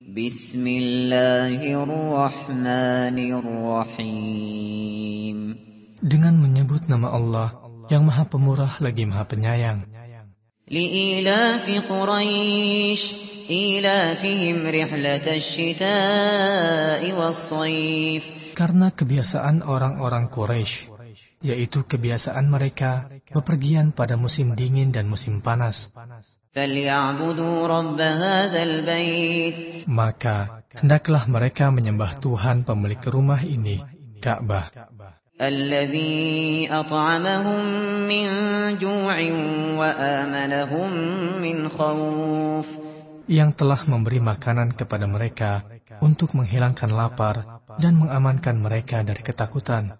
بسم الله الرحمن الرحيم Dengan menyebut nama Allah yang Maha Pemurah lagi Maha Penyayang. لإيلاف قريش إيلافهم رحلة الشتاء والصيف Karena kebiasaan orang-orang Quraisy, yaitu kebiasaan mereka bepergian pada musim dingin dan musim panas. Maka hendaklah mereka menyembah Tuhan pemilik rumah ini, Ka'bah. Yang telah memberi makanan kepada mereka untuk menghilangkan lapar dan mengamankan mereka dari ketakutan.